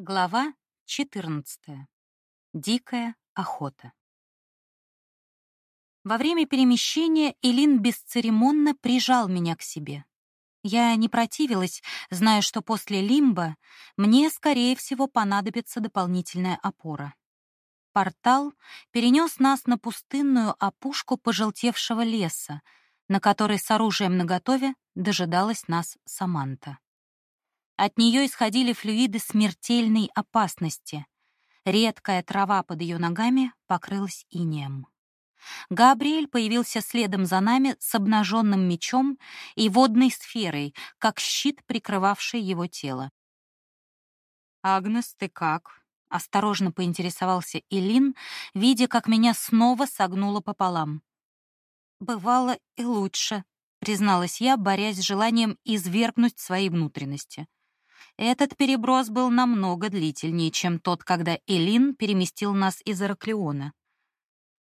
Глава 14. Дикая охота. Во время перемещения Элин бесцеремонно прижал меня к себе. Я не противилась, зная, что после лимба мне, скорее всего, понадобится дополнительная опора. Портал перенес нас на пустынную опушку пожелтевшего леса, на которой с оружием наготове дожидалась нас Саманта. От нее исходили флюиды смертельной опасности. Редкая трава под ее ногами покрылась инеем. Габриэль появился следом за нами с обнаженным мечом и водной сферой, как щит, прикрывавший его тело. «Агнес, ты как?» — осторожно поинтересовался Илин, видя, как меня снова согнуло пополам. «Бывало и лучше», — призналась я, борясь с желанием извергнуть свои внутренности. Этот переброс был намного длительнее, чем тот, когда Элин переместил нас из Ираклиона.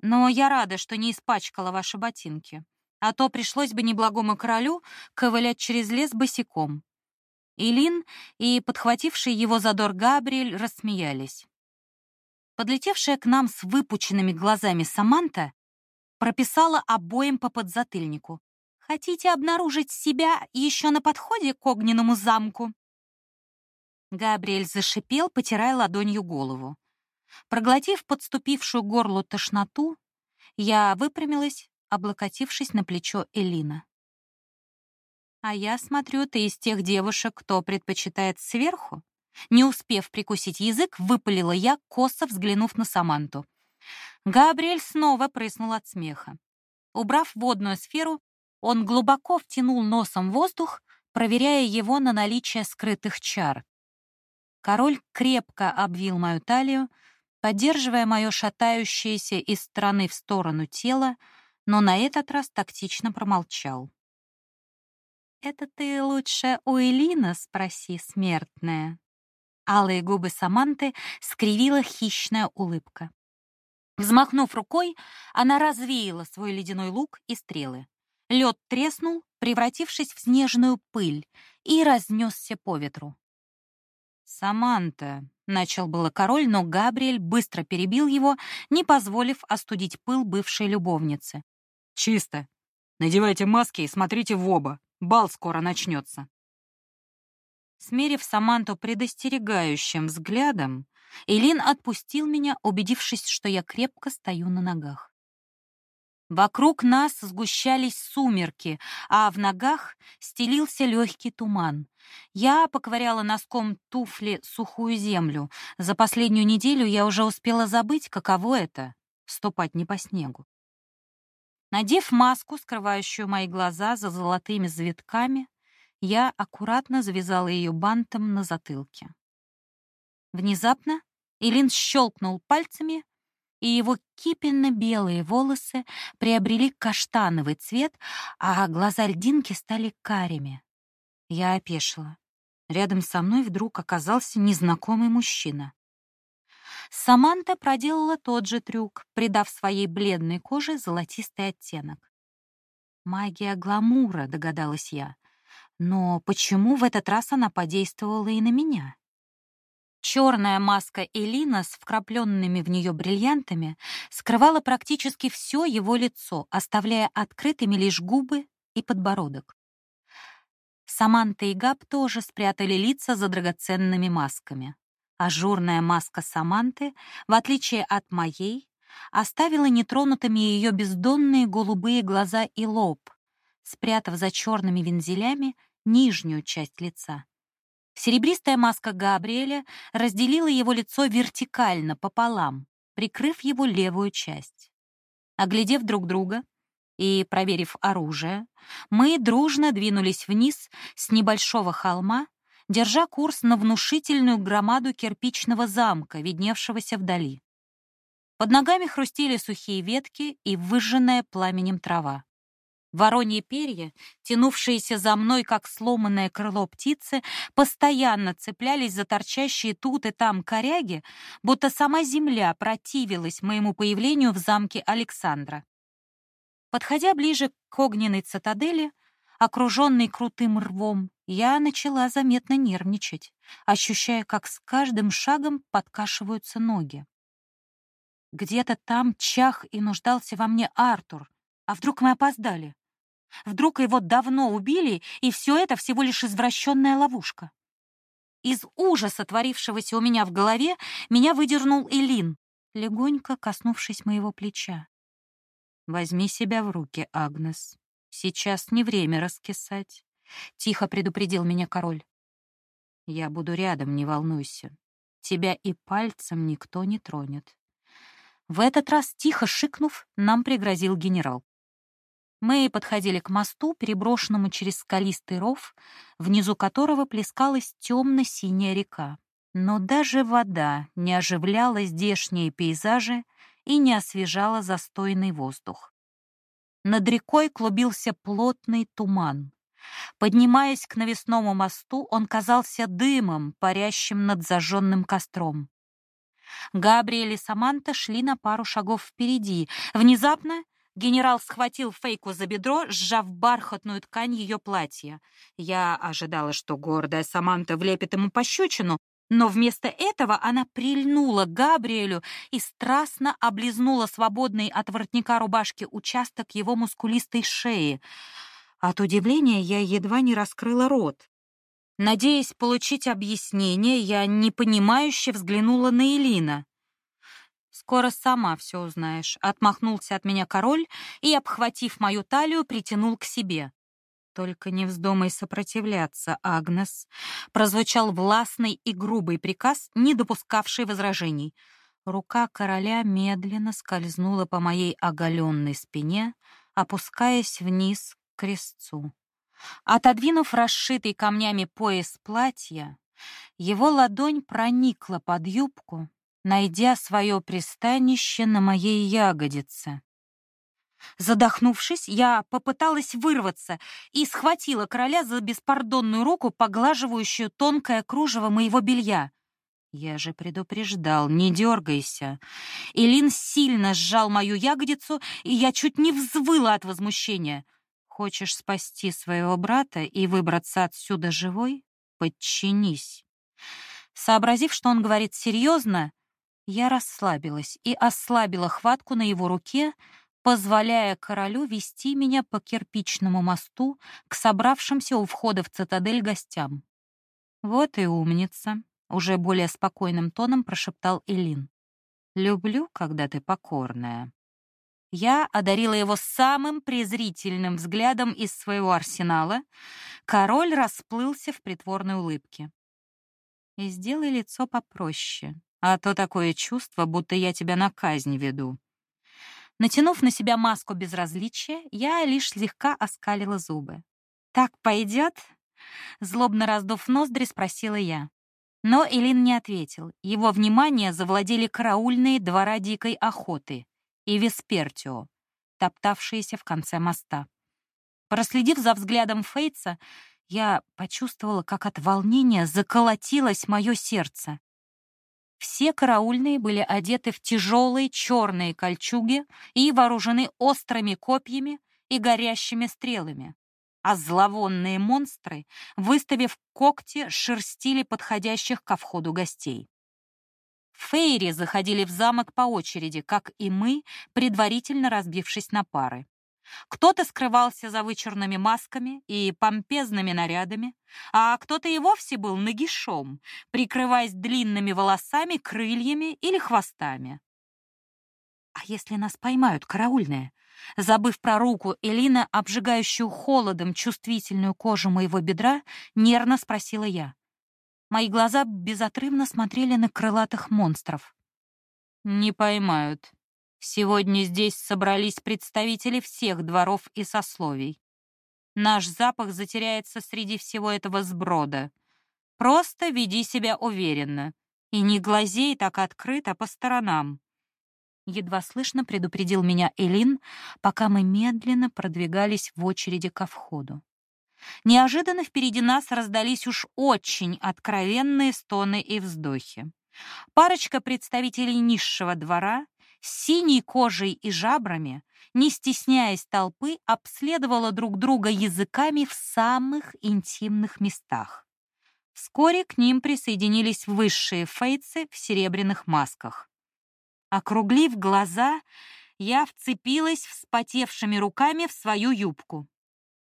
Но я рада, что не испачкала ваши ботинки, а то пришлось бы неблагому королю ковылять через лес босиком. Элин и подхвативший его задор Габриэль рассмеялись. Подлетевшая к нам с выпученными глазами Саманта прописала обоим по подзатыльнику. «Хотите обнаружить себя еще на подходе к огненному замку?» Габриэль зашипел, потирая ладонью голову. Проглотив подступившую горлу тошноту, я выпрямилась, облокотившись на плечо Элина. «А я смотрю, ты из тех девушек, кто предпочитает сверху?» Не успев прикусить язык, выпалила я, косо взглянув на Саманту. Габриэль снова прыснул от смеха. Убрав водную сферу, он глубоко втянул носом воздух, проверяя его на наличие скрытых чар. Король крепко обвил мою талию, поддерживая мое шатающееся из стороны в сторону тело, но на этот раз тактично промолчал. «Это ты лучше у Элина спроси, смертная». Алые губы Саманты скривила хищная улыбка. Взмахнув рукой, она развеяла свой ледяной лук и стрелы. Лед треснул, превратившись в снежную пыль, и разнесся по ветру. «Саманта», — начал было король, но Габриэль быстро перебил его, не позволив остудить пыл бывшей любовницы. «Чисто. Надевайте маски и смотрите в оба. Бал скоро начнется». Смерив Саманту предостерегающим взглядом, Элин отпустил меня, убедившись, что я крепко стою на ногах. Вокруг нас сгущались сумерки, а в ногах стелился легкий туман. Я поковыряла носком туфли сухую землю. За последнюю неделю я уже успела забыть, каково это — ступать не по снегу. Надев маску, скрывающую мои глаза за золотыми завитками, я аккуратно завязала ее бантом на затылке. Внезапно Илин щелкнул пальцами, и его кипенно-белые волосы приобрели каштановый цвет, а глаза льдинки стали карими. Я опешила. Рядом со мной вдруг оказался незнакомый мужчина. Саманта проделала тот же трюк, придав своей бледной коже золотистый оттенок. «Магия гламура», — догадалась я. Но почему в этот раз она подействовала и на меня? Черная маска Элина с вкрапленными в нее бриллиантами скрывала практически все его лицо, оставляя открытыми лишь губы и подбородок. Саманта и Габ тоже спрятали лица за драгоценными масками. Ажурная маска Саманты, в отличие от моей, оставила нетронутыми ее бездонные голубые глаза и лоб, спрятав за черными вензелями нижнюю часть лица. Серебристая маска Габриэля разделила его лицо вертикально пополам, прикрыв его левую часть. Оглядев друг друга и проверив оружие, мы дружно двинулись вниз с небольшого холма, держа курс на внушительную громаду кирпичного замка, видневшегося вдали. Под ногами хрустели сухие ветки и выжженная пламенем трава. Вороньи перья, тянувшиеся за мной, как сломанное крыло птицы, постоянно цеплялись за торчащие тут и там коряги, будто сама земля противилась моему появлению в замке Александра. Подходя ближе к огненной цитадели, окруженный крутым рвом, я начала заметно нервничать, ощущая, как с каждым шагом подкашиваются ноги. Где-то там чах и нуждался во мне Артур. А вдруг мы опоздали? Вдруг его давно убили, и все это всего лишь извращенная ловушка? Из ужаса, творившегося у меня в голове, меня выдернул Элин, легонько коснувшись моего плеча. «Возьми себя в руки, Агнес. Сейчас не время раскисать», — тихо предупредил меня король. «Я буду рядом, не волнуйся. Тебя и пальцем никто не тронет». В этот раз, тихо шикнув, нам пригрозил генерал. Мы подходили к мосту, переброшенному через скалистый ров, внизу которого плескалась темно-синяя река. Но даже вода не оживляла здешние пейзажи и не освежала застойный воздух. Над рекой клубился плотный туман. Поднимаясь к навесному мосту, он казался дымом, парящим над зажженным костром. Габриэль и Саманта шли на пару шагов впереди. Внезапно Генерал схватил Фейку за бедро, сжав бархатную ткань ее платья. Я ожидала, что гордая Саманта влепит ему пощечину, но вместо этого она прильнула к Габриэлю и страстно облизнула свободный от воротника рубашки участок его мускулистой шеи. От удивления я едва не раскрыла рот. Надеясь получить объяснение, я непонимающе взглянула на Элина. Скоро сама все узнаешь, отмахнулся от меня король и, обхватив мою талию, притянул к себе. Только не вздумай сопротивляться, Агнес, прозвучал властный и грубый приказ, не допускавший возражений. Рука короля медленно скользнула по моей оголенной спине, опускаясь вниз к крестцу. Отодвинув расшитый камнями пояс платья, его ладонь проникла под юбку, найдя свое пристанище на моей ягодице. Задохнувшись, я попыталась вырваться и схватила короля за беспардонную руку, поглаживающую тонкое кружево моего белья. Я же предупреждал, не дергайся. Илин сильно сжал мою ягодицу, и я чуть не взвыла от возмущения. Хочешь спасти своего брата и выбраться отсюда живой? Подчинись. Сообразив, что он говорит серьезно, я расслабилась и ослабила хватку на его руке, позволяя королю вести меня по кирпичному мосту к собравшимся у входа в цитадель гостям. «Вот и умница», — уже более спокойным тоном прошептал Элин. «Люблю, когда ты покорная». Я одарила его самым презрительным взглядом из своего арсенала. Король расплылся в притворной улыбке. «И сделай лицо попроще а то такое чувство, будто я тебя на казнь веду. Натянув на себя маску безразличия, я лишь слегка оскалила зубы. «Так пойдет?» Злобно раздув ноздри, спросила я. Но Элин не ответил. Его внимание завладели караульные двора дикой охоты и Веспертио, топтавшиеся в конце моста. Проследив за взглядом Фейтса, я почувствовала, как от волнения заколотилось мое сердце. Все караульные были одеты в тяжелые черные кольчуги и вооружены острыми копьями и горящими стрелами. А зловонные монстры, выставив когти, шерстили подходящих ко входу гостей. Фейри заходили в замок по очереди, как и мы, предварительно разбившись на пары. Кто-то скрывался за вычурными масками и помпезными нарядами, а кто-то и вовсе был нагишом, прикрываясь длинными волосами, крыльями или хвостами. «А если нас поймают, караульные?» Забыв про руку Элина, обжигающую холодом чувствительную кожу моего бедра, нервно спросила я. Мои глаза безотрывно смотрели на крылатых монстров. «Не поймают», Сегодня здесь собрались представители всех дворов и сословий. Наш запах затеряется среди всего этого сброда. Просто веди себя уверенно и не глазей так открыто по сторонам. Едва слышно предупредил меня Элин, пока мы медленно продвигались в очереди ко входу. Неожиданно впереди нас раздались уж очень откровенные стоны и вздохи. Парочка представителей низшего двора с синей кожей и жабрами, не стесняясь толпы, обследовала друг друга языками в самых интимных местах. Вскоре к ним присоединились высшие фейцы в серебряных масках. Округлив глаза, я вцепилась вспотевшими руками в свою юбку.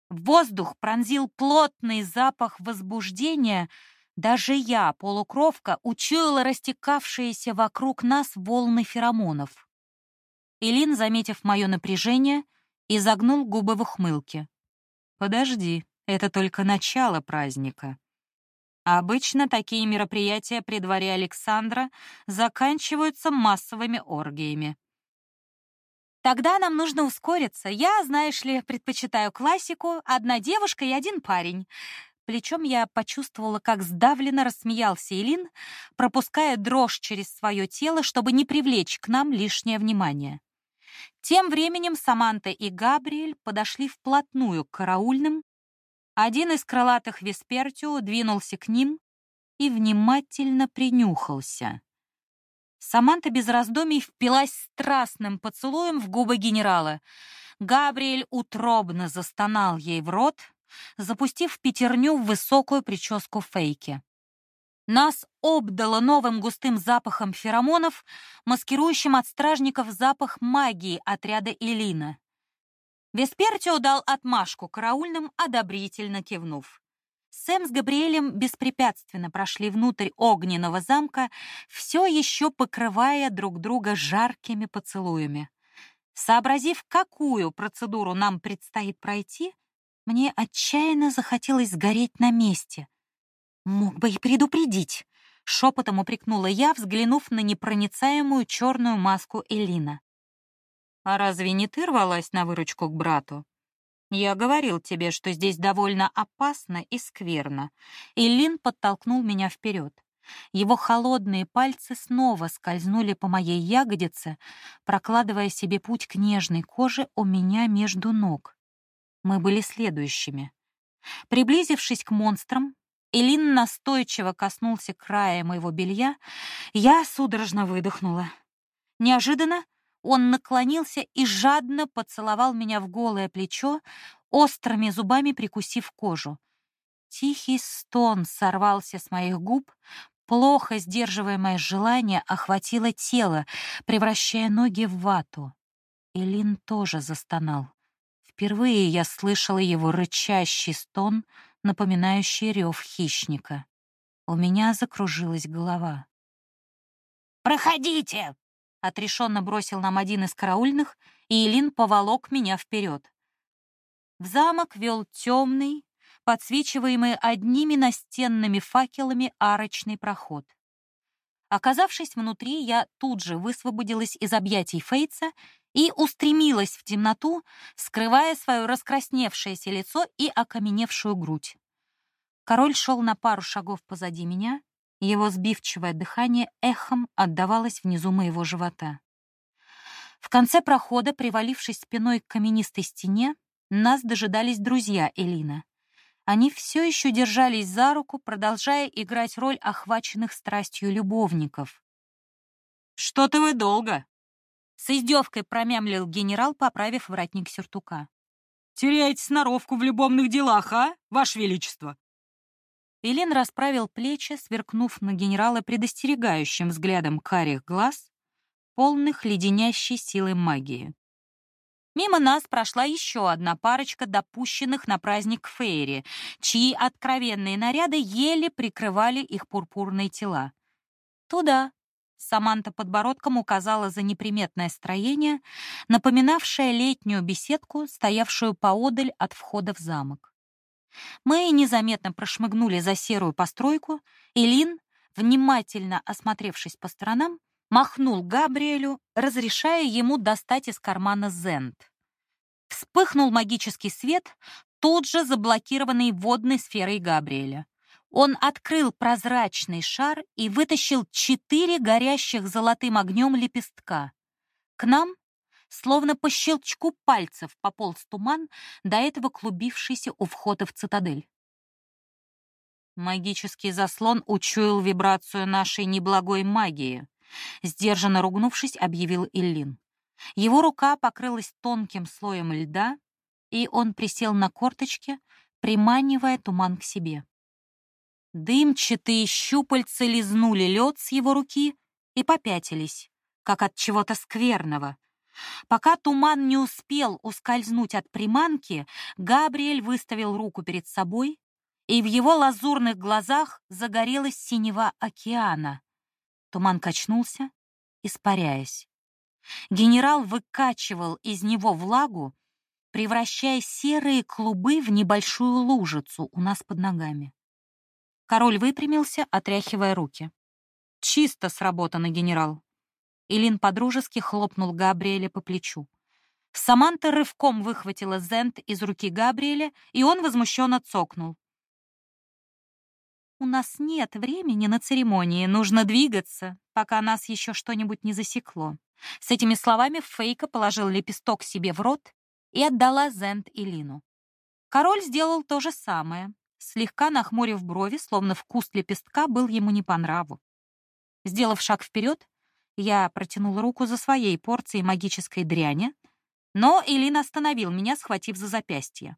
Воздух пронзил плотный запах возбуждения. Даже я, полукровка, учуяла растекавшиеся вокруг нас волны феромонов. Илин, заметив мое напряжение, изогнул губы в ухмылке. «Подожди, это только начало праздника». Обычно такие мероприятия при дворе Александра заканчиваются массовыми оргиями. Тогда нам нужно ускориться. Я, знаешь ли, предпочитаю классику, одна девушка и один парень. Плечом я почувствовала, как сдавленно рассмеялся Илин, пропуская дрожь через свое тело, чтобы не привлечь к нам лишнее внимание. Тем временем Саманта и Габриэль подошли вплотную к караульным. Один из крылатых Веспертио двинулся к ним и внимательно принюхался. Саманта без раздумий впилась страстным поцелуем в губы генерала. Габриэль утробно застонал ей в рот, запустив пятерню в высокую прическу Фейки. Нас обдало новым густым запахом феромонов, маскирующим от стражников запах магии отряда Элина. Веспертио дал отмашку караульным, одобрительно кивнув. Сэм с Габриэлем беспрепятственно прошли внутрь огненного замка, все еще покрывая друг друга жаркими поцелуями. Сообразив, какую процедуру нам предстоит пройти, мне отчаянно захотелось сгореть на месте. Мог бы и предупредить, шепотом упрекнула я, взглянув на непроницаемую черную маску Элина. А разве не ты рвалась на выручку к брату? «Я говорил тебе, что здесь довольно опасно и скверно». И Лин подтолкнул меня вперед. Его холодные пальцы снова скользнули по моей ягодице, прокладывая себе путь к нежной коже у меня между ног. Мы были следующими. Приблизившись к монстрам, Элин настойчиво коснулся края моего белья, я судорожно выдохнула. Неожиданно он наклонился и жадно поцеловал меня в голое плечо, острыми зубами прикусив кожу. Тихий стон сорвался с моих губ, плохо сдерживаемое желание охватило тело, превращая ноги в вату. Элин тоже застонал. Впервые я слышала его рычащий стон, напоминающий рев хищника. У меня закружилась голова. «Проходите!» отрешенно бросил нам один из караульных, и Илин поволок меня вперед. В замок вел темный, подсвечиваемый одними настенными факелами арочный проход. Оказавшись внутри, я тут же высвободилась из объятий Фейца и устремилась в темноту, скрывая свое раскрасневшееся лицо и окаменевшую грудь. Король шел на пару шагов позади меня, его сбивчивое дыхание эхом отдавалось внизу моего живота. В конце прохода, привалившись спиной к каменистой стене, нас дожидались друзья Элина. Они все еще держались за руку, продолжая играть роль охваченных страстью любовников. «Что-то вы долго!» С издевкой промямлил генерал, поправив воротник сюртука. «Теряете сноровку в любовных делах, а, Ваше Величество?» Элин расправил плечи, сверкнув на генерала предостерегающим взглядом карих глаз, полных леденящей силы магии. Мимо нас прошла еще одна парочка допущенных на праздник Фейри, чьи откровенные наряды еле прикрывали их пурпурные тела. «Туда», — Саманта подбородком указала за неприметное строение, напоминавшее летнюю беседку, стоявшую поодаль от входа в замок. Мы незаметно прошмыгнули за серую постройку, и Лин, внимательно осмотревшись по сторонам, махнул Габриэлю, разрешая ему достать из кармана зент. Вспыхнул магический свет, тут же заблокированный водной сферой Габриэля. Он открыл прозрачный шар и вытащил четыре горящих золотым огнем лепестка. К нам Словно по щелчку пальцев пополз туман, до этого клубившийся у входа в цитадель. Магический заслон учуял вибрацию нашей неблагой магии, Сдержанно ругнувшись, объявил Иллин. Его рука покрылась тонким слоем льда, и он присел на корточки, приманивая туман к себе. Дымчатые щупальца лизнули лед с его руки и попятились, как от чего-то скверного. Пока туман не успел ускользнуть от приманки, Габриэль выставил руку перед собой, и в его лазурных глазах загорелась синева океана. Туман качнулся, испаряясь. Генерал выкачивал из него влагу, превращая серые клубы в небольшую лужицу у нас под ногами. Король выпрямился, отряхивая руки. «Чисто сработано, генерал». Илин подружески хлопнул Габриэля по плечу. Саманта рывком выхватила зент из руки Габриэля, и он возмущенно цокнул. «У нас нет времени на церемонии, нужно двигаться, пока нас еще что-нибудь не засекло». С этими словами Фейка положил лепесток себе в рот и отдала зент Илину. Король сделал то же самое, слегка нахмурив брови, словно вкус лепестка был ему не по нраву. Сделав шаг вперед, я протянул руку за своей порцией магической дряни, но Илин остановил меня, схватив за запястье.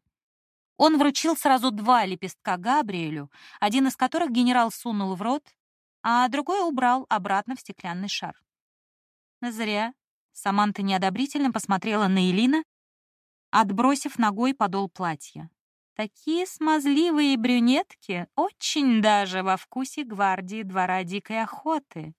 Он вручил сразу два лепестка Габриэлю, один из которых генерал сунул в рот, а другой убрал обратно в стеклянный шар. Зря. Саманта неодобрительно посмотрела на Элина, отбросив ногой подол платья. Такие смазливые брюнетки очень даже во вкусе гвардии двора дикой охоты.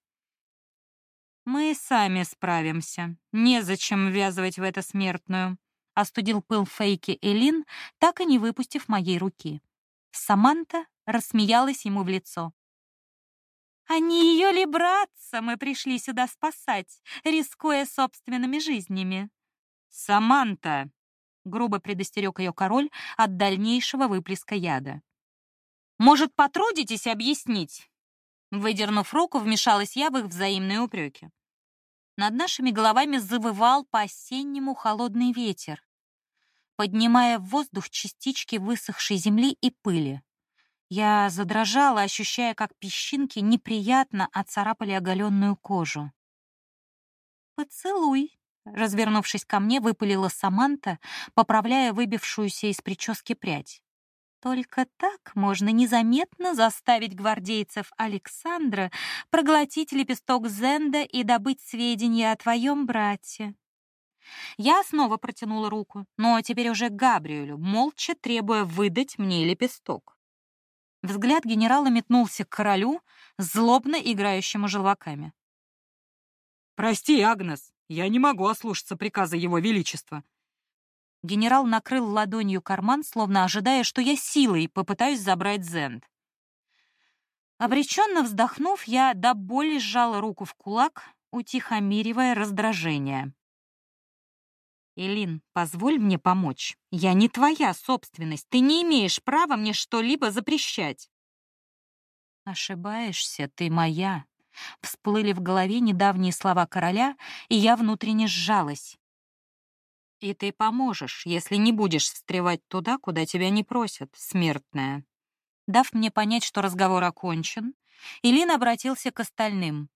Мы сами справимся. Незачем ввязывать в это смертную остудил пыл Фейки Элин, так и не выпустив моей руки. Саманта рассмеялась ему в лицо. «А не ее ли братца мы пришли сюда спасать, рискуя собственными жизнями?» «Саманта!» — грубо предостерег ее король от дальнейшего выплеска яда. «Может, потрудитесь объяснить?» Выдернув руку, вмешалась я в их взаимные упреки. Над нашими головами завывал по-осеннему холодный ветер, поднимая в воздух частички высохшей земли и пыли. Я задрожала, ощущая, как песчинки неприятно оцарапали оголенную кожу. «Поцелуй», — развернувшись ко мне, выпалила Саманта, поправляя выбившуюся из прически прядь. Только так можно незаметно заставить гвардейцев Александра проглотить лепесток Зенда и добыть сведения о твоем брате. Я снова протянула руку, но теперь уже к Габриэлю, молча требуя выдать мне лепесток. Взгляд генерала метнулся к королю, злобно играющему желваками. «Прости, Агнес, я не могу ослушаться приказа Его Величества», Генерал накрыл ладонью карман, словно ожидая, что я силой попытаюсь забрать Зенд. Обреченно вздохнув, я до боли сжала руку в кулак, утихомиривая раздражение. «Элин, позволь мне помочь. Я не твоя собственность. Ты не имеешь права мне что-либо запрещать». «Ошибаешься, ты моя». Всплыли в голове недавние слова короля, и я внутренне сжалась. И ты поможешь, если не будешь встревать туда, куда тебя не просят, смертная. Дав мне понять, что разговор окончен, Илин обратился к остальным.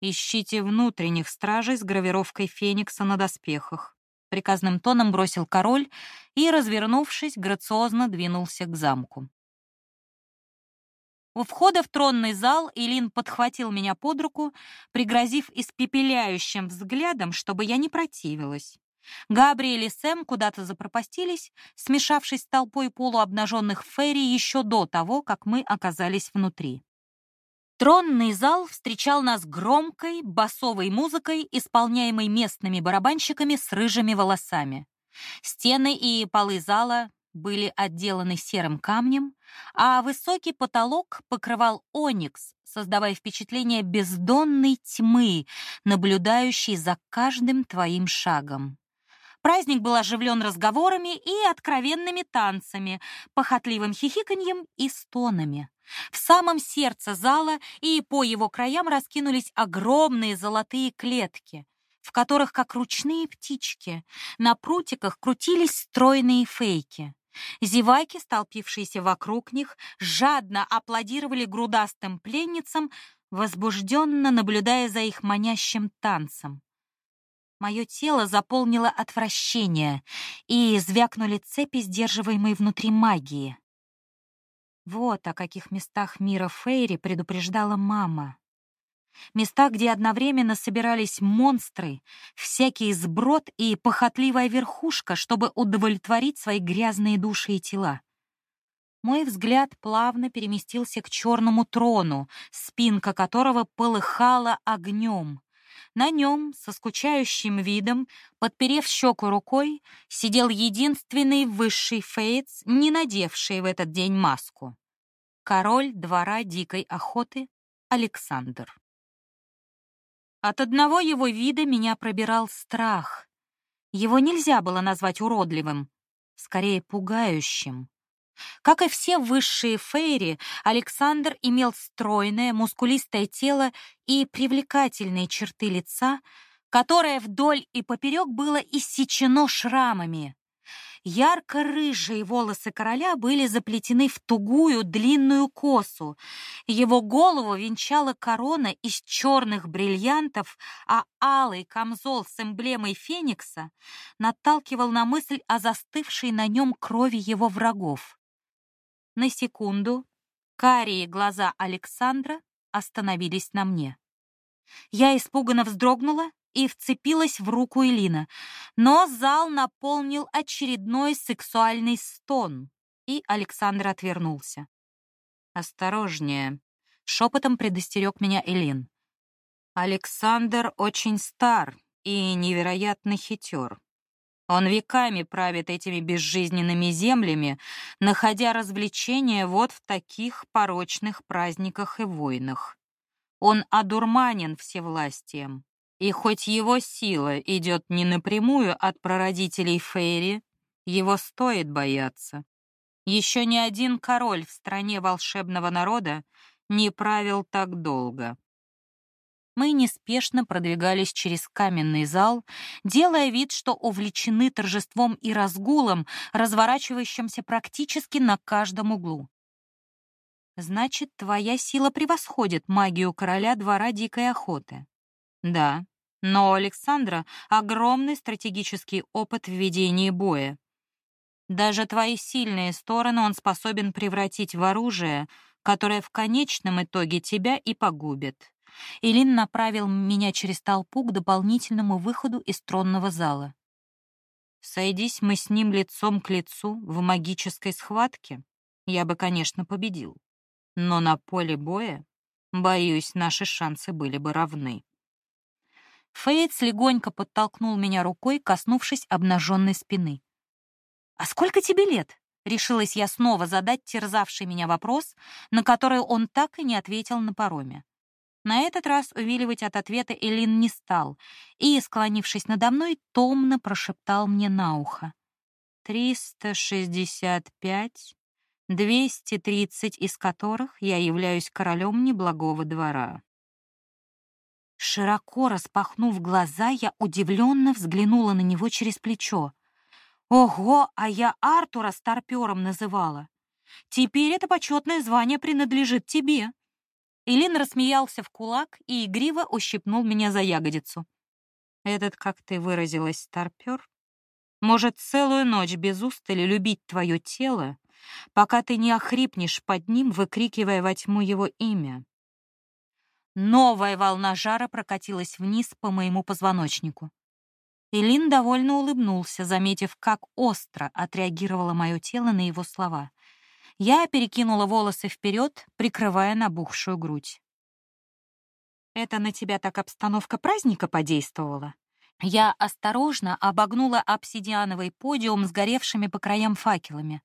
«Ищите внутренних стражей с гравировкой феникса на доспехах». Приказным тоном бросил король и, развернувшись, грациозно двинулся к замку. У входа в тронный зал Илин подхватил меня под руку, пригрозив испепеляющим взглядом, чтобы я не противилась. Габриэль и Сэм куда-то запропастились, смешавшись с толпой полуобнаженных фейри еще до того, как мы оказались внутри. Тронный зал встречал нас громкой, басовой музыкой, исполняемой местными барабанщиками с рыжими волосами. Стены и полы зала были отделаны серым камнем, а высокий потолок покрывал оникс, создавая впечатление бездонной тьмы, наблюдающей за каждым твоим шагом. Праздник был оживлен разговорами и откровенными танцами, похотливым хихиканьем и стонами. В самом сердце зала и по его краям раскинулись огромные золотые клетки, в которых, как ручные птички, на прутиках крутились стройные фейки. Зеваки, столпившиеся вокруг них, жадно аплодировали грудастым пленницам, возбужденно наблюдая за их манящим танцем. Мое тело заполнило отвращение, и звякнули цепи, сдерживаемые внутри магии. Вот о каких местах мира Фейри предупреждала мама. Места, где одновременно собирались монстры, всякий сброд и похотливая верхушка, чтобы удовлетворить свои грязные души и тела. Мой взгляд плавно переместился к черному трону, спинка которого полыхала огнем. На нем, со скучающим видом, подперев щеку рукой, сидел единственный высший фейц, не надевший в этот день маску. Король двора дикой охоты Александр. От одного его вида меня пробирал страх. Его нельзя было назвать уродливым, скорее пугающим. Как и все высшие фейри, Александр имел стройное, мускулистое тело и привлекательные черты лица, которое вдоль и поперек было иссечено шрамами. Ярко-рыжие волосы короля были заплетены в тугую длинную косу. Его голову венчала корона из черных бриллиантов, а алый камзол с эмблемой феникса наталкивал на мысль о застывшей на нем крови его врагов. На секунду карие глаза Александра остановились на мне. Я испуганно вздрогнула и вцепилась в руку Элина, но зал наполнил очередной сексуальный стон, и Александр отвернулся. «Осторожнее», — шепотом предостерег меня Элин. «Александр очень стар и невероятно хитер. Он веками правит этими безжизненными землями, находя развлечения вот в таких порочных праздниках и войнах. Он одурманен всевластием, и хоть его сила идет не напрямую от прародителей Фейри, его стоит бояться. Еще ни один король в стране волшебного народа не правил так долго мы неспешно продвигались через каменный зал, делая вид, что увлечены торжеством и разгулом, разворачивающимся практически на каждом углу. Значит, твоя сила превосходит магию короля двора дикой охоты. Да, но у Александра огромный стратегический опыт в ведении боя. Даже твои сильные стороны он способен превратить в оружие, которое в конечном итоге тебя и погубит. Илин направил меня через толпу к дополнительному выходу из тронного зала. Сойдись мы с ним лицом к лицу в магической схватке, я бы, конечно, победил. Но на поле боя, боюсь, наши шансы были бы равны. Фейтс легонько подтолкнул меня рукой, коснувшись обнаженной спины. «А сколько тебе лет?» — решилась я снова задать терзавший меня вопрос, на который он так и не ответил на пароме. На этот раз увиливать от ответа Элин не стал и, склонившись надо мной, томно прошептал мне на ухо. «Триста шестьдесят пять, двести тридцать из которых я являюсь королем неблагого двора». Широко распахнув глаза, я удивленно взглянула на него через плечо. «Ого, а я Артура старпёром называла! Теперь это почетное звание принадлежит тебе!» Илин рассмеялся в кулак и игриво ущипнул меня за ягодицу. Этот, как ты выразилась, старпер, может целую ночь без устали любить твое тело, пока ты не охрипнешь под ним, выкрикивая во тьму его имя. Новая волна жара прокатилась вниз по моему позвоночнику. Илин довольно улыбнулся, заметив, как остро отреагировало мое тело на его слова. Я перекинула волосы вперед, прикрывая набухшую грудь. «Это на тебя так обстановка праздника подействовала?» Я осторожно обогнула обсидиановый подиум с горевшими по краям факелами.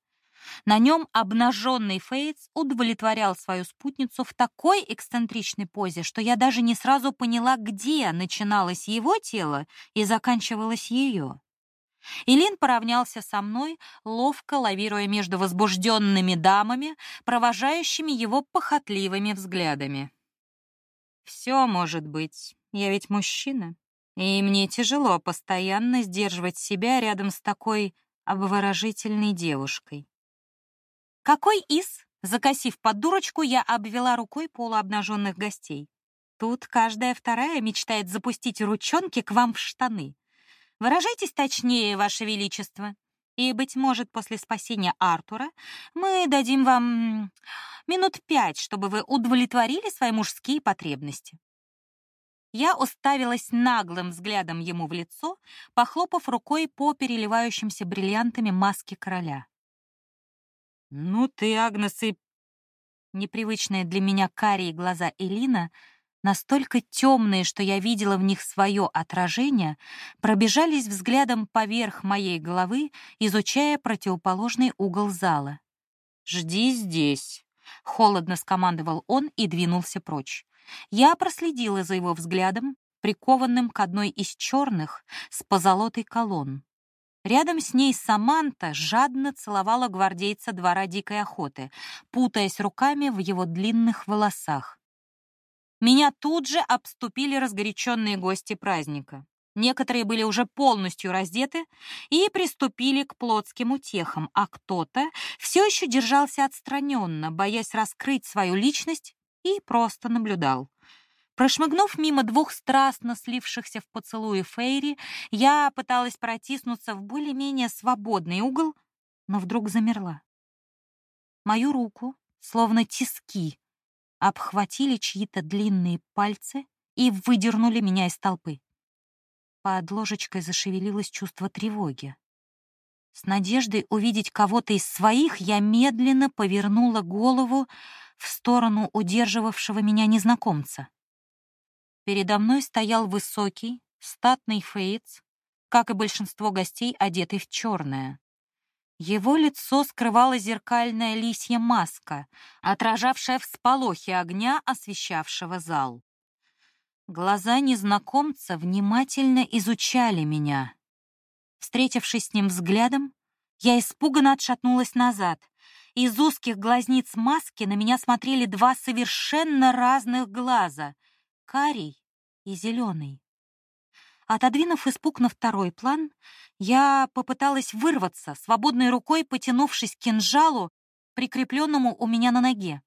На нем обнаженный Фейтс удовлетворял свою спутницу в такой эксцентричной позе, что я даже не сразу поняла, где начиналось его тело и заканчивалось ее. Илин поравнялся со мной, ловко лавируя между возбужденными дамами, провожающими его похотливыми взглядами. «Все может быть. Я ведь мужчина, и мне тяжело постоянно сдерживать себя рядом с такой обворожительной девушкой». «Какой из?» Закосив под дурочку, я обвела рукой полуобнаженных гостей. Тут каждая вторая мечтает запустить ручонки к вам в штаны. Выражайтесь точнее, Ваше Величество. И, быть может, после спасения Артура мы дадим вам минут пять, чтобы вы удовлетворили свои мужские потребности. Я уставилась наглым взглядом ему в лицо, похлопав рукой по переливающимся бриллиантами маске короля. «Ну ты, Агнес, и...» Непривычные для меня карие глаза Элина, настолько темные, что я видела в них свое отражение, пробежались взглядом поверх моей головы, изучая противоположный угол зала. «Жди здесь», — холодно скомандовал он и двинулся прочь. Я проследила за его взглядом, прикованным к одной из черных с позолотой колонн. Рядом с ней Саманта жадно целовала гвардейца двора дикой охоты, путаясь руками в его длинных волосах. Меня тут же обступили разгоряченные гости праздника. Некоторые были уже полностью раздеты и приступили к плотским утехам, а кто-то все еще держался отстраненно, боясь раскрыть свою личность и просто наблюдал. Прошмыгнув мимо двух страстно слившихся в поцелуе Фейри, я пыталась протиснуться в более-менее свободный угол, но вдруг замерла. Мою руку, словно тиски, обхватили чьи-то длинные пальцы и выдернули меня из толпы. Под ложечкой зашевелилось чувство тревоги. С надеждой увидеть кого-то из своих я медленно повернула голову в сторону удерживавшего меня незнакомца. Передо мной стоял высокий, статный фейц, как и большинство гостей, одетый в черное. Его лицо скрывала зеркальная лисья маска, отражавшая всполохи огня, освещавшего зал. Глаза незнакомца внимательно изучали меня. Встретившись с ним взглядом, я испуганно отшатнулась назад. Из узких глазниц маски на меня смотрели два совершенно разных глаза — карий и зеленый. Отодвинув испуг на второй план, я попыталась вырваться, свободной рукой потянувшись к кинжалу, прикрепленному у меня на ноге.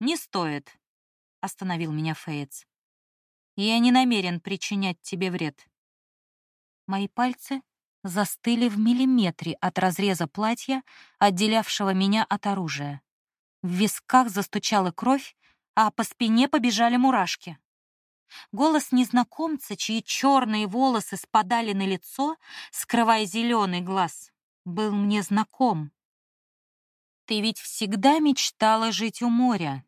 «Не стоит», — остановил меня Фейтс. «Я не намерен причинять тебе вред». Мои пальцы застыли в миллиметре от разреза платья, отделявшего меня от оружия. В висках застучала кровь, а по спине побежали мурашки. Голос незнакомца, чьи черные волосы спадали на лицо, скрывая зеленый глаз, был мне знаком. «Ты ведь всегда мечтала жить у моря».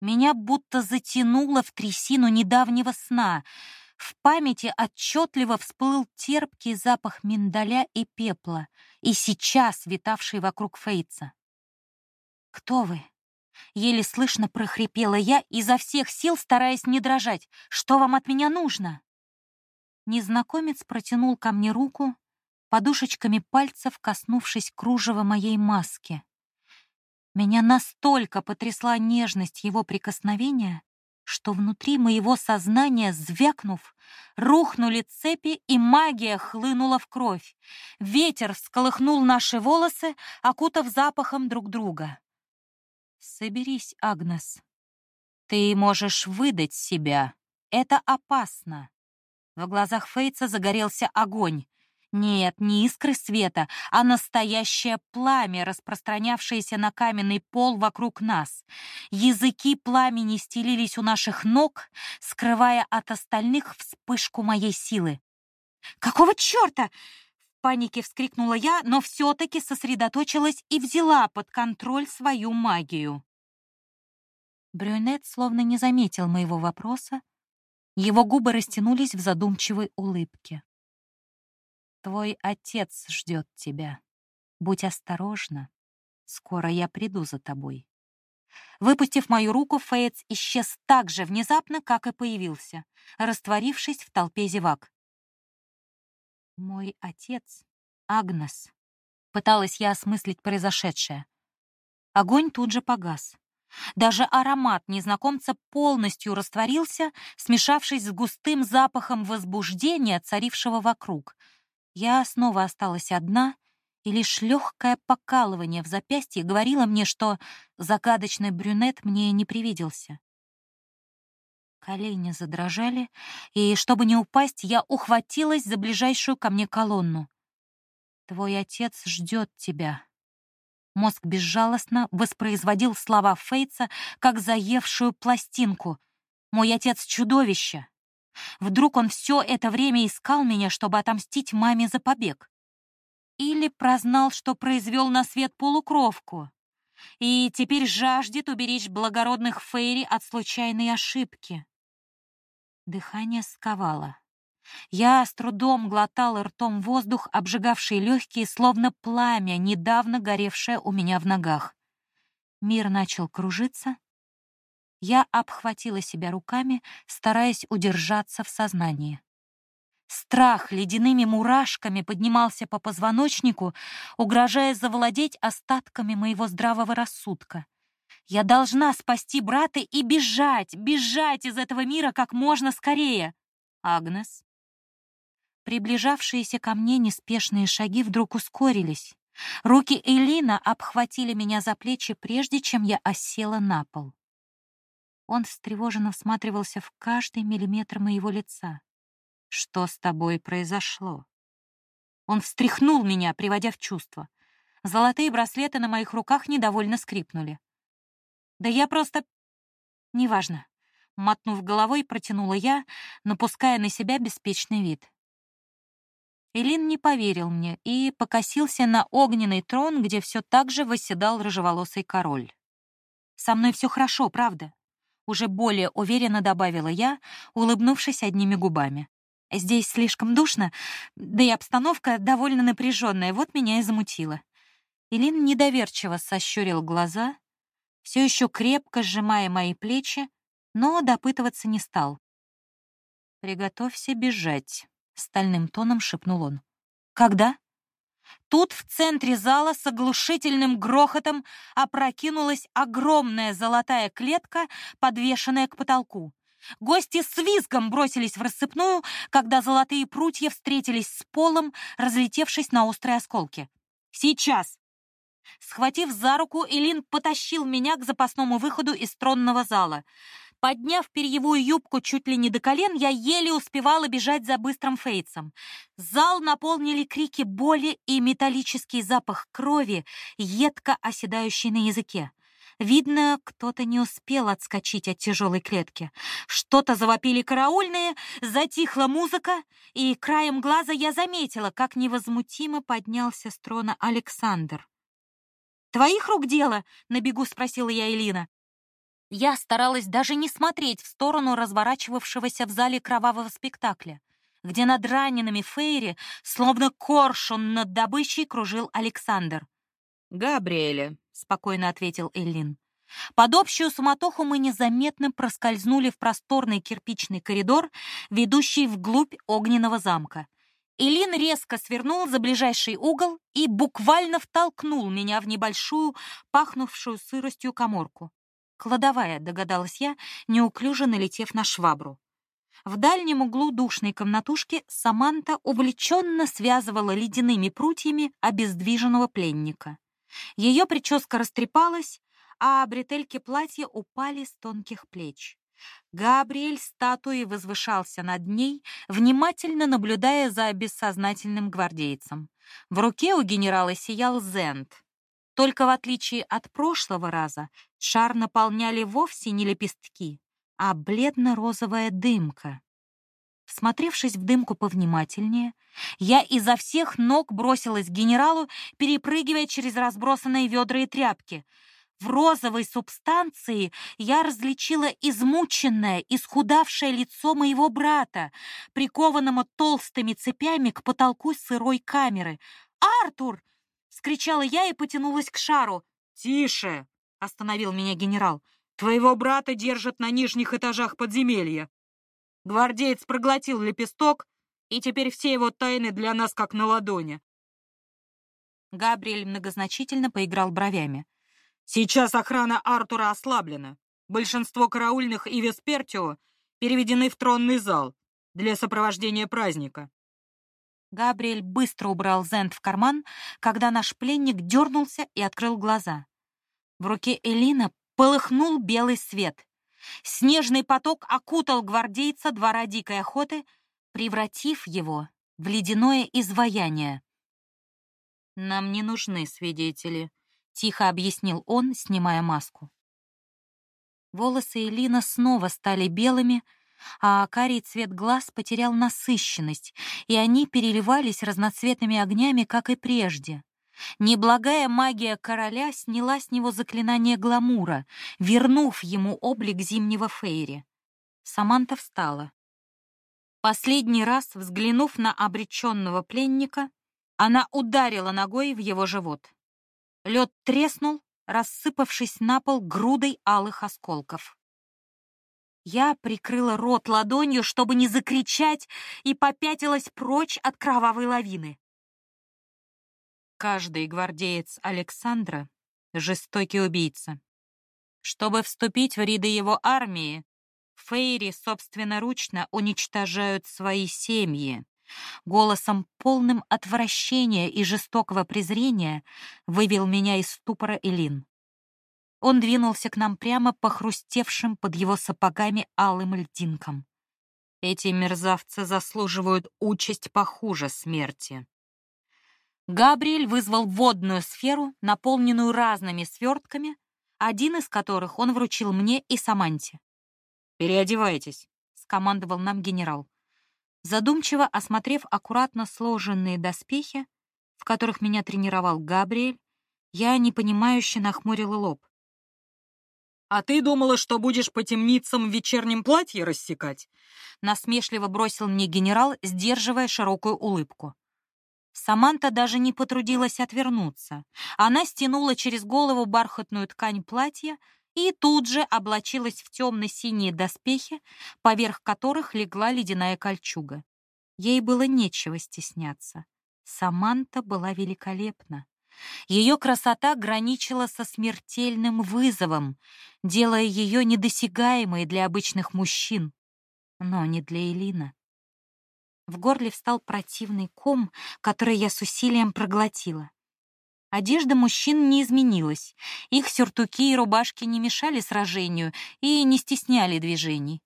Меня будто затянуло в трясину недавнего сна — в памяти отчетливо всплыл терпкий запах миндаля и пепла, и сейчас витавший вокруг Фейца. «Кто вы?» — еле слышно прохрипела я, изо всех сил стараясь не дрожать. «Что вам от меня нужно?» Незнакомец протянул ко мне руку, подушечками пальцев коснувшись кружева моей маски. Меня настолько потрясла нежность его прикосновения, что внутри моего сознания, звякнув, рухнули цепи, и магия хлынула в кровь. Ветер всколыхнул наши волосы, окутав запахом друг друга. «Соберись, Агнес. Ты можешь выдать себя. Это опасно». В глазах Фейца загорелся огонь. Нет, не искры света, а настоящее пламя, распространявшееся на каменный пол вокруг нас. Языки пламени стелились у наших ног, скрывая от остальных вспышку моей силы. «Какого черта?» Панике вскрикнула я, но все-таки сосредоточилась и взяла под контроль свою магию. Брюнет словно не заметил моего вопроса. Его губы растянулись в задумчивой улыбке. Твой отец ждет тебя. Будь осторожна. Скоро я приду за тобой. Выпустив мою руку, Фейтс исчез так же внезапно, как и появился, растворившись в толпе зевак. Мой отец, Агнес. Пыталась я осмыслить произошедшее. Огонь тут же погас. Даже аромат незнакомца полностью растворился, смешавшись с густым запахом возбуждения, царившего вокруг — я снова осталась одна, и лишь легкое покалывание в запястье говорило мне, что загадочный брюнет мне не привиделся. Колени задрожали, и, чтобы не упасть, я ухватилась за ближайшую ко мне колонну. «Твой отец ждет тебя». Мозг безжалостно воспроизводил слова Фейтса, как заевшую пластинку. «Мой отец — чудовище». Вдруг он все это время искал меня, чтобы отомстить маме за побег? Или прознал, что произвел на свет полукровку? И теперь жаждет уберечь благородных Фейри от случайной ошибки. Дыхание сковало. Я с трудом глотал ртом воздух, обжигавший легкие, словно пламя, недавно горевшее у меня в ногах. Мир начал кружиться. Я обхватила себя руками, стараясь удержаться в сознании. Страх ледяными мурашками поднимался по позвоночнику, угрожая завладеть остатками моего здравого рассудка. Я должна спасти брата и бежать, бежать из этого мира как можно скорее. Агнес. Приближавшиеся ко мне неспешные шаги вдруг ускорились. Руки Элина обхватили меня за плечи, прежде чем я осела на пол. Он встревоженно всматривался в каждый миллиметр моего лица. «Что с тобой произошло?» Он встряхнул меня, приводя в чувство. Золотые браслеты на моих руках недовольно скрипнули. Да я просто... Неважно. Мотнув головой, протянула я, напуская на себя беспечный вид. Элин не поверил мне и покосился на огненный трон, где все так же восседал рыжеволосый король. «Со мной все хорошо, правда?» Уже более уверенно добавила я, улыбнувшись одними губами. «Здесь слишком душно, да и обстановка довольно напряженная, вот меня и замутило». Элин недоверчиво сощурил глаза, все еще крепко сжимая мои плечи, но допытываться не стал. «Приготовься бежать», — стальным тоном шепнул он. «Когда?» Тут в центре зала с оглушительным грохотом опрокинулась огромная золотая клетка, подвешенная к потолку. Гости с визгом бросились в рассыпную, когда золотые прутья встретились с полом, разлетевшись на острые осколки. «Сейчас!» Схватив за руку, Элин потащил меня к запасному выходу из тронного зала. Подняв перьевую юбку чуть ли не до колен, я еле успевала бежать за быстрым Фейтсом. Зал наполнили крики боли и металлический запах крови, едко оседающий на языке. Видно, кто-то не успел отскочить от тяжелой клетки. Что-то завопили караульные, затихла музыка, и краем глаза я заметила, как невозмутимо поднялся с трона Александр. «Твоих рук дело?» — на бегу спросила я Элина. Я старалась даже не смотреть в сторону разворачивавшегося в зале кровавого спектакля, где над ранеными Фейри, словно коршун над добычей, кружил Александр. «Габриэля», — спокойно ответил Эллин. Под общую суматоху мы незаметно проскользнули в просторный кирпичный коридор, ведущий вглубь огненного замка. Илин резко свернул за ближайший угол и буквально втолкнул меня в небольшую, пахнувшую сыростью коморку. Кладовая, догадалась я, неуклюже налетев на швабру. В дальнем углу душной комнатушки Саманта увлеченно связывала ледяными прутьями обездвиженного пленника. Ее прическа растрепалась, а бретельки платья упали с тонких плеч. Габриэль статуей возвышался над ней, внимательно наблюдая за бессознательным гвардейцем. В руке у генерала сиял зент. Только в отличие от прошлого раза, шар наполняли вовсе не лепестки, а бледно-розовая дымка. Всмотревшись в дымку повнимательнее, я изо всех ног бросилась к генералу, перепрыгивая через разбросанные ведра и тряпки — в розовой субстанции я различила измученное, исхудавшее лицо моего брата, прикованного толстыми цепями к потолку сырой камеры. «Артур!» — скричала я и потянулась к шару. «Тише!» — остановил меня генерал. «Твоего брата держат на нижних этажах подземелья. Гвардеец проглотил лепесток, и теперь все его тайны для нас как на ладони». Габриэль многозначительно поиграл бровями. Сейчас охрана Артура ослаблена. Большинство караульных и Веспертио переведены в тронный зал для сопровождения праздника. Габриэль быстро убрал зент в карман, когда наш пленник дернулся и открыл глаза. В руке Элина полыхнул белый свет. Снежный поток окутал гвардейца двора дикой охоты, превратив его в ледяное изваяние. «Нам не нужны свидетели», — тихо объяснил он, снимая маску. Волосы Элина снова стали белыми, а карий цвет глаз потерял насыщенность, и они переливались разноцветными огнями, как и прежде. Неблагая магия короля сняла с него заклинание гламура, вернув ему облик зимнего Фейри. Саманта встала. Последний раз, взглянув на обреченного пленника, она ударила ногой в его живот. Лед треснул, рассыпавшись на пол грудой алых осколков. Я прикрыла рот ладонью, чтобы не закричать, и попятилась прочь от кровавой лавины. Каждый гвардеец Александра — жестокий убийца. Чтобы вступить в ряды его армии, Фейри собственноручно уничтожают свои семьи. Голосом полным отвращения и жестокого презрения вывел меня из ступора Элин. Он двинулся к нам прямо по хрустевшим под его сапогами алым льдинкам. Эти мерзавцы заслуживают участь похуже смерти. Габриэль вызвал водную сферу, наполненную разными свертками, один из которых он вручил мне и Саманте. «Переодевайтесь», — скомандовал нам генерал. Задумчиво осмотрев аккуратно сложенные доспехи, в которых меня тренировал Габриэль, я непонимающе нахмурила лоб. «А ты думала, что будешь по темницам в вечернем платье рассекать?» Насмешливо бросил мне генерал, сдерживая широкую улыбку. Саманта даже не потрудилась отвернуться. Она стянула через голову бархатную ткань платья и тут же облачилась в темно-синие доспехи, поверх которых легла ледяная кольчуга. Ей было нечего стесняться. Саманта была великолепна. Ее красота граничила со смертельным вызовом, делая ее недосягаемой для обычных мужчин, но не для Элина. В горле встал противный ком, который я с усилием проглотила. Одежда мужчин не изменилась. Их сюртуки и рубашки не мешали сражению и не стесняли движений.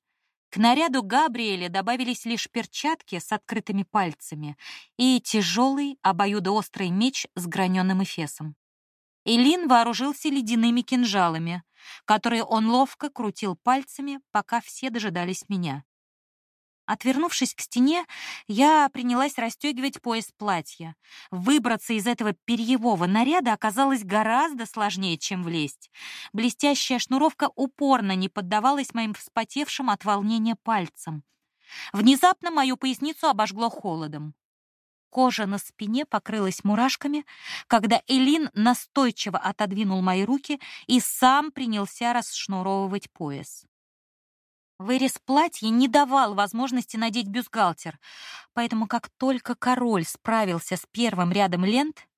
К наряду Габриэля добавились лишь перчатки с открытыми пальцами и тяжелый обоюдоострый меч с граненым эфесом. Элин вооружился ледяными кинжалами, которые он ловко крутил пальцами, пока все дожидались меня. Отвернувшись к стене, я принялась расстегивать пояс платья. Выбраться из этого перьевого наряда оказалось гораздо сложнее, чем влезть. Блестящая шнуровка упорно не поддавалась моим вспотевшим от волнения пальцам. Внезапно мою поясницу обожгло холодом. Кожа на спине покрылась мурашками, когда Элин настойчиво отодвинул мои руки и сам принялся расшнуровывать пояс. Вырез платья не давал возможности надеть бюстгальтер, поэтому как только король справился с первым рядом лент,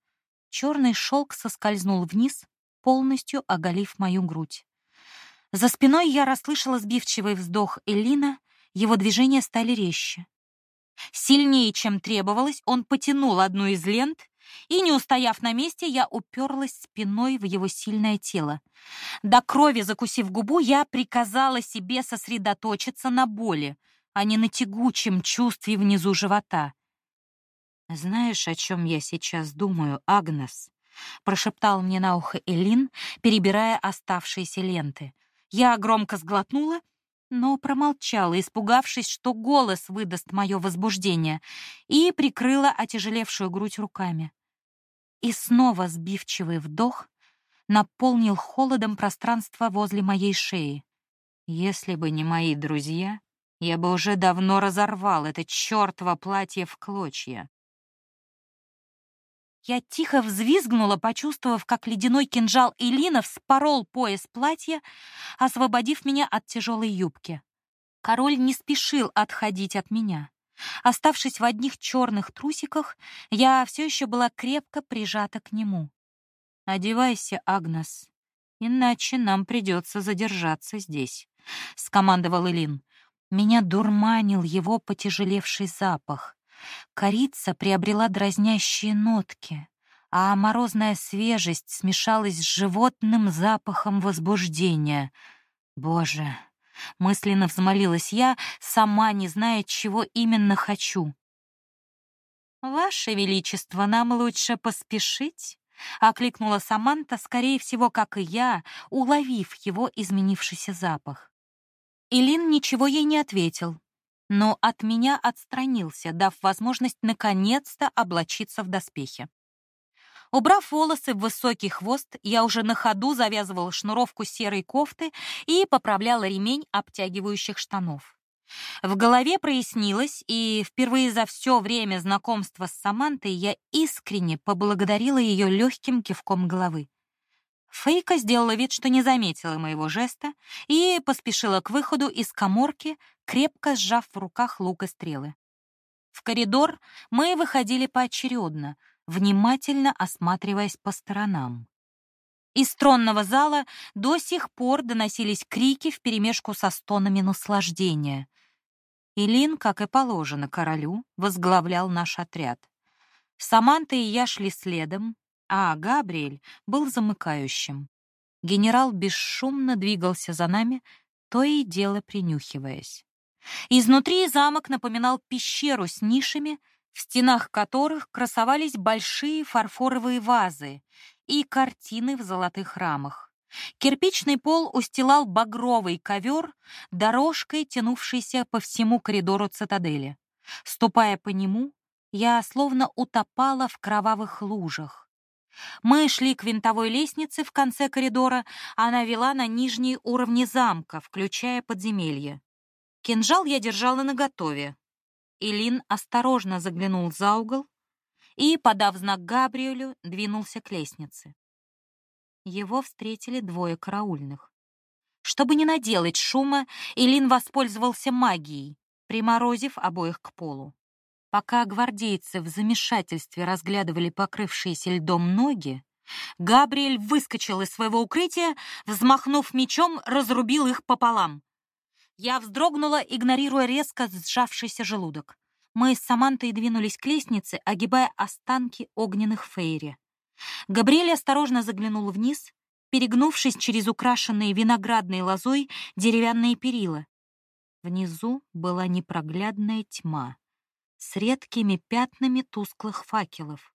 черный шелк соскользнул вниз, полностью оголив мою грудь. За спиной я расслышала сбивчивый вздох Элина, его движения стали резче. Сильнее, чем требовалось, он потянул одну из лент, и, не устояв на месте, я уперлась спиной в его сильное тело. До крови закусив губу, я приказала себе сосредоточиться на боли, а не на тягучем чувстве внизу живота. «Знаешь, о чем я сейчас думаю, Агнес?» — прошептал мне на ухо Элин, перебирая оставшиеся ленты. Я громко сглотнула, но промолчала, испугавшись, что голос выдаст мое возбуждение, и прикрыла отяжелевшую грудь руками. И снова сбивчивый вдох наполнил холодом пространство возле моей шеи. Если бы не мои друзья, я бы уже давно разорвал это чёртово платье в клочья. Я тихо взвизгнула, почувствовав, как ледяной кинжал Элина вспорол пояс платья, освободив меня от тяжелой юбки. Король не спешил отходить от меня. Оставшись в одних черных трусиках, я все еще была крепко прижата к нему. «Одевайся, Агнес, иначе нам придется задержаться здесь», — скомандовал Элин. Меня дурманил его потяжелевший запах. Корица приобрела дразнящие нотки, а морозная свежесть смешалась с животным запахом возбуждения. Боже, Мысленно взмолилась я, сама не зная, чего именно хочу. «Ваше Величество, нам лучше поспешить», — окликнула Саманта, скорее всего, как и я, уловив его изменившийся запах. Илин ничего ей не ответил, но от меня отстранился, дав возможность наконец-то облачиться в доспехи. Убрав волосы в высокий хвост, я уже на ходу завязывала шнуровку серой кофты и поправляла ремень обтягивающих штанов. В голове прояснилось, и впервые за все время знакомства с Самантой я искренне поблагодарила ее легким кивком головы. Фейка сделала вид, что не заметила моего жеста, и поспешила к выходу из коморки, крепко сжав в руках лук и стрелы. В коридор мы выходили поочередно — внимательно осматриваясь по сторонам. Из тронного зала до сих пор доносились крики вперемешку со стонами наслаждения. Илин, как и положено королю, возглавлял наш отряд. Саманта и я шли следом, а Габриэль был замыкающим. Генерал бесшумно двигался за нами, то и дело принюхиваясь. Изнутри замок напоминал пещеру с нишами, в стенах которых красовались большие фарфоровые вазы и картины в золотых рамах. Кирпичный пол устилал багровый ковер, дорожкой, тянувшейся по всему коридору цитадели. Ступая по нему, я словно утопала в кровавых лужах. Мы шли к винтовой лестнице в конце коридора, она вела на нижние уровни замка, включая подземелье. Кинжал я держала наготове, Илин осторожно заглянул за угол и, подав знак Габриэлю, двинулся к лестнице. Его встретили двое караульных. Чтобы не наделать шума, Илин воспользовался магией, приморозив обоих к полу. Пока гвардейцы в замешательстве разглядывали покрывшиеся льдом ноги, Габриэль выскочил из своего укрытия, взмахнув мечом, разрубил их пополам. Я вздрогнула, игнорируя резко сжавшийся желудок. Мы с Самантой двинулись к лестнице, огибая останки огненных фейри. Габриэль осторожно заглянул вниз, перегнувшись через украшенные виноградной лозой деревянные перила. Внизу была непроглядная тьма с редкими пятнами тусклых факелов.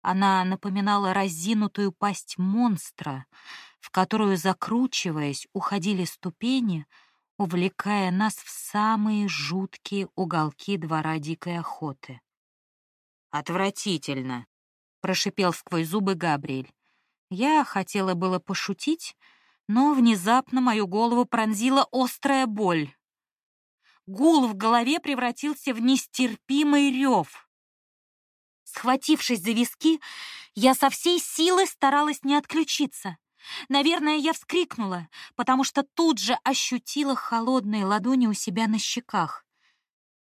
Она напоминала разинутую пасть монстра, в которую, закручиваясь, уходили ступени — увлекая нас в самые жуткие уголки двора дикой охоты. «Отвратительно!» — прошипел сквозь зубы Габриэль. Я хотела было пошутить, но внезапно мою голову пронзила острая боль. Гул в голове превратился в нестерпимый рев. Схватившись за виски, я со всей силы старалась не отключиться. Наверное, я вскрикнула, потому что тут же ощутила холодные ладони у себя на щеках.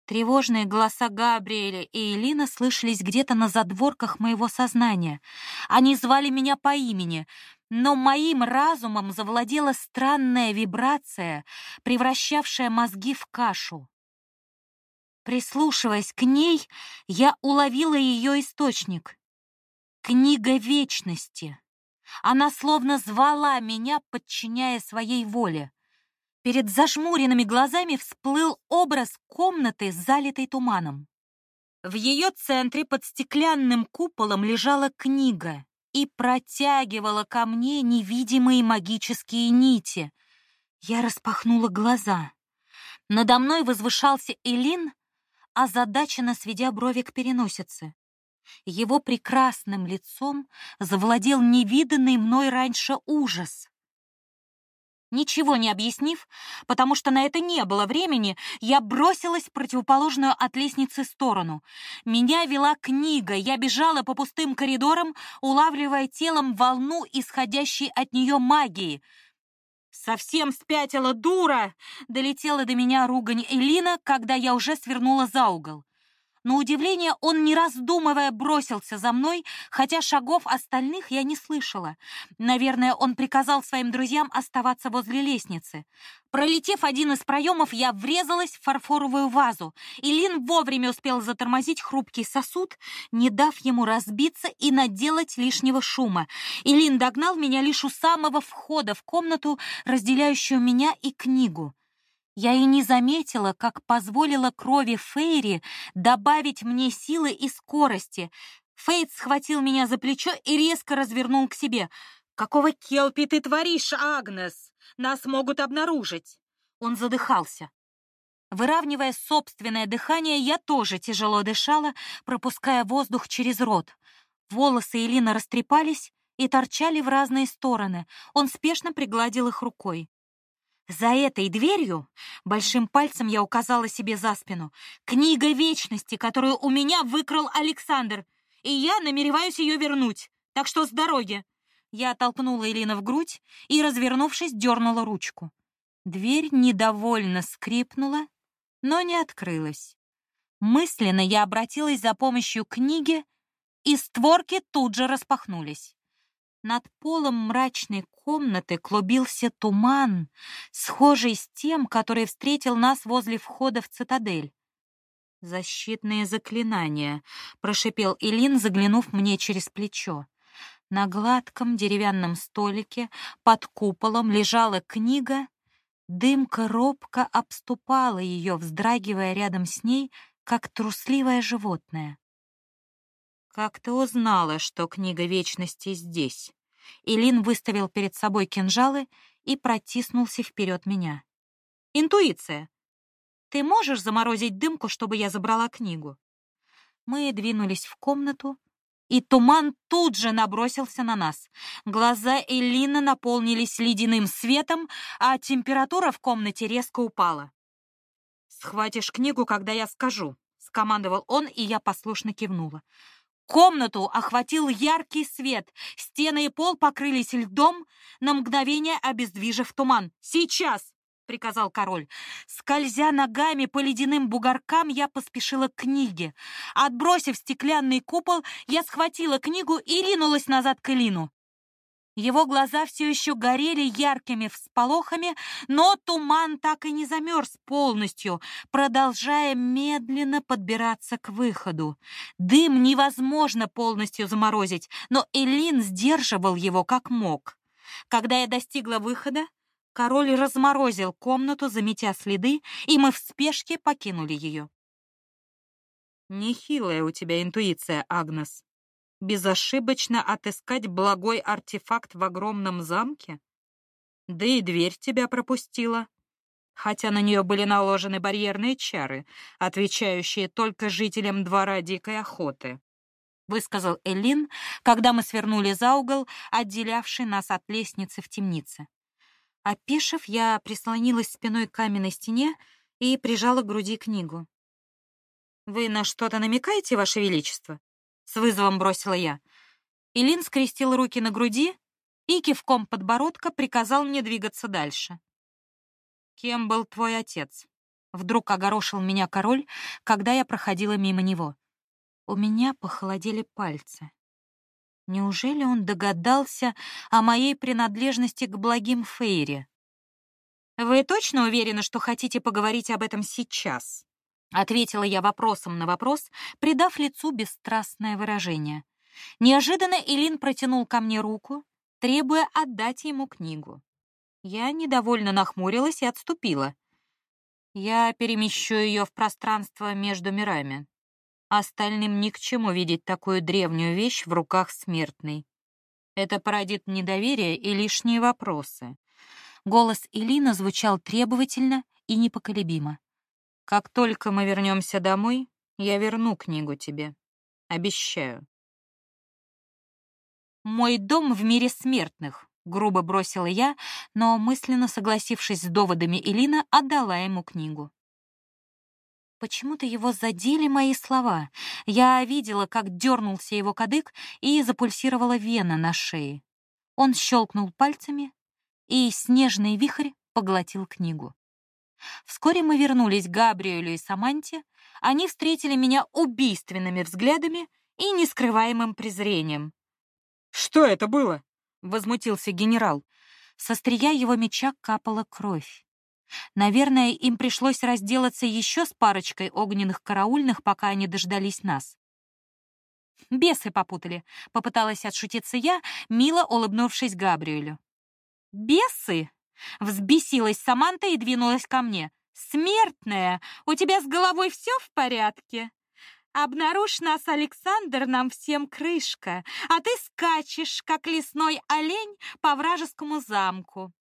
Тревожные голоса Габриэля и Элина слышались где-то на задворках моего сознания. Они звали меня по имени, но моим разумом завладела странная вибрация, превращавшая мозги в кашу. Прислушиваясь к ней, я уловила ее источник. Книга вечности. Она словно звала меня, подчиняя своей воле. Перед зажмуренными глазами всплыл образ комнаты, залитой туманом. В ее центре под стеклянным куполом лежала книга и протягивала ко мне невидимые магические нити. Я распахнула глаза. Надо мной возвышался Элин, озадаченно сведя брови к переносице. Его прекрасным лицом завладел невиданный мной раньше ужас. Ничего не объяснив, потому что на это не было времени, я бросилась в противоположную от лестницы сторону. Меня вела книга, я бежала по пустым коридорам, улавливая телом волну исходящей от нее магии. «Совсем спятила дура!» — долетела до меня ругань Элина, когда я уже свернула за угол. На удивление он, не раздумывая, бросился за мной, хотя шагов остальных я не слышала. Наверное, он приказал своим друзьям оставаться возле лестницы. Пролетев один из проемов, я врезалась в фарфоровую вазу, и Лин вовремя успел затормозить хрупкий сосуд, не дав ему разбиться и наделать лишнего шума. И Лин догнал меня лишь у самого входа в комнату, разделяющую меня и книгу. Я и не заметила, как позволила крови Фейри добавить мне силы и скорости. Фейт схватил меня за плечо и резко развернул к себе. «Какого келпи ты творишь, Агнес? Нас могут обнаружить!» Он задыхался. Выравнивая собственное дыхание, я тоже тяжело дышала, пропуская воздух через рот. Волосы Элины растрепались и торчали в разные стороны. Он спешно пригладил их рукой. За этой дверью, большим пальцем я указала себе за спину, книга вечности, которую у меня выкрал Александр, и я намереваюсь ее вернуть. Так что с дороги. Я оттолкнула Элина в грудь и, развернувшись, дернула ручку. Дверь недовольно скрипнула, но не открылась. Мысленно я обратилась за помощью к книге, и створки тут же распахнулись. Над полом мрачной комнаты клубился туман, схожий с тем, который встретил нас возле входа в цитадель. «Защитные заклинания», — прошипел Илин, заглянув мне через плечо. На гладком деревянном столике под куполом лежала книга. Дымка робко обступала ее, вздрагивая рядом с ней, как трусливое животное. «Как ты узнала, что книга вечности здесь?» Илин выставил перед собой кинжалы и протиснулся вперед меня. «Интуиция. Ты можешь заморозить дымку, чтобы я забрала книгу?» Мы двинулись в комнату, и туман тут же набросился на нас. Глаза Элины наполнились ледяным светом, а температура в комнате резко упала. «Схватишь книгу, когда я скажу», — скомандовал он, и я послушно кивнула. Комнату охватил яркий свет, стены и пол покрылись льдом, на мгновение обездвижив туман. «Сейчас!» — приказал король. Скользя ногами по ледяным бугоркам, я поспешила к книге. Отбросив стеклянный купол, я схватила книгу и ринулась назад к Элину. Его глаза все еще горели яркими всполохами, но туман так и не замерз полностью, продолжая медленно подбираться к выходу. Дым невозможно полностью заморозить, но Элин сдерживал его как мог. Когда я достигла выхода, король разморозил комнату, заметя следы, и мы в спешке покинули ее. «Нехилая у тебя интуиция, Агнес», безошибочно отыскать благой артефакт в огромном замке? Да и дверь тебя пропустила. Хотя на нее были наложены барьерные чары, отвечающие только жителям двора дикой охоты. Высказал Элин, когда мы свернули за угол, отделявший нас от лестницы в темнице. Опешив, я прислонилась спиной к каменной стене и прижала к груди книгу. «Вы на что-то намекаете, Ваше Величество?» С вызовом бросила я. Илин скрестил руки на груди и кивком подбородка приказал мне двигаться дальше. Кем был твой отец? Вдруг огорошил меня король, когда я проходила мимо него. У меня похолодели пальцы. Неужели он догадался о моей принадлежности к благим Фейре? Вы точно уверены, что хотите поговорить об этом сейчас? Ответила я вопросом на вопрос, придав лицу бесстрастное выражение. Неожиданно Илин протянул ко мне руку, требуя отдать ему книгу. Я недовольно нахмурилась и отступила. Я перемещу ее в пространство между мирами. Остальным ни к чему видеть такую древнюю вещь в руках смертной. Это породит недоверие и лишние вопросы. Голос Илина звучал требовательно и непоколебимо. Как только мы вернемся домой, я верну книгу тебе. Обещаю. Мой дом в мире смертных, грубо бросила я, но мысленно согласившись с доводами Элина, отдала ему книгу. Почему-то его задели мои слова. Я видела, как дернулся его кадык и запульсировала вена на шее. Он щелкнул пальцами, и снежный вихрь поглотил книгу. Вскоре мы вернулись к Габриэлю и Саманте. Они встретили меня убийственными взглядами и нескрываемым презрением. «Что это было?» — возмутился генерал. Со стрия его меча капала кровь. Наверное, им пришлось разделаться еще с парочкой огненных караульных, пока они дождались нас. «Бесы попутали», — попыталась отшутиться я, мило улыбнувшись Габриэлю. «Бесы?» Взбесилась Саманта и двинулась ко мне. «Смертная, у тебя с головой все в порядке? Обнаружь нас, Александр, нам всем крышка, а ты скачешь, как лесной олень, по вражескому замку».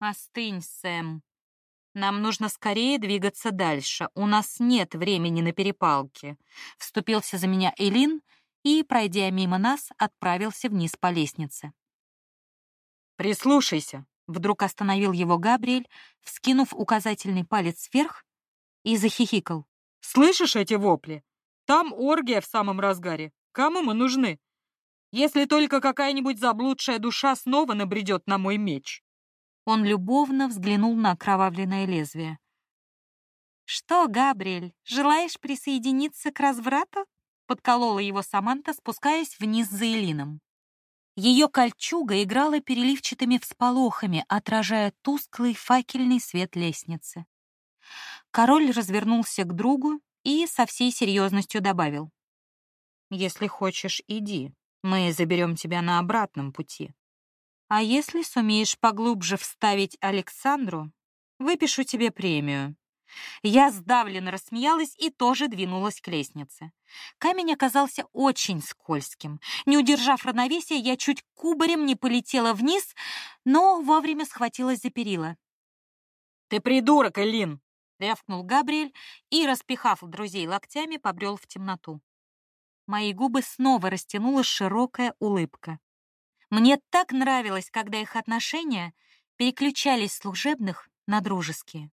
«Остынь, Сэм. Нам нужно скорее двигаться дальше. У нас нет времени на перепалки», — вступился за меня Элин и, пройдя мимо нас, отправился вниз по лестнице. «Прислушайся», — вдруг остановил его Габриэль, вскинув указательный палец вверх и захихикал. «Слышишь эти вопли? Там оргия в самом разгаре. Кому мы нужны? Если только какая-нибудь заблудшая душа снова набредет на мой меч». Он любовно взглянул на окровавленное лезвие. «Что, Габриэль, желаешь присоединиться к разврату?» — подколола его Саманта, спускаясь вниз за Элином. Ее кольчуга играла переливчатыми всполохами, отражая тусклый факельный свет лестницы. Король развернулся к другу и со всей серьезностью добавил. «Если хочешь, иди. Мы заберем тебя на обратном пути. А если сумеешь поглубже вставить Александру, выпишу тебе премию. Я сдавленно рассмеялась и тоже двинулась к лестнице. Камень оказался очень скользким. Не удержав равновесия, я чуть кубарем не полетела вниз, но вовремя схватилась за перила. «Ты придурок, Элин!» — рявкнул Габриэль и, распихав друзей локтями, побрел в темноту. Мои губы снова растянула широкая улыбка. Мне так нравилось, когда их отношения переключались с служебных на дружеские.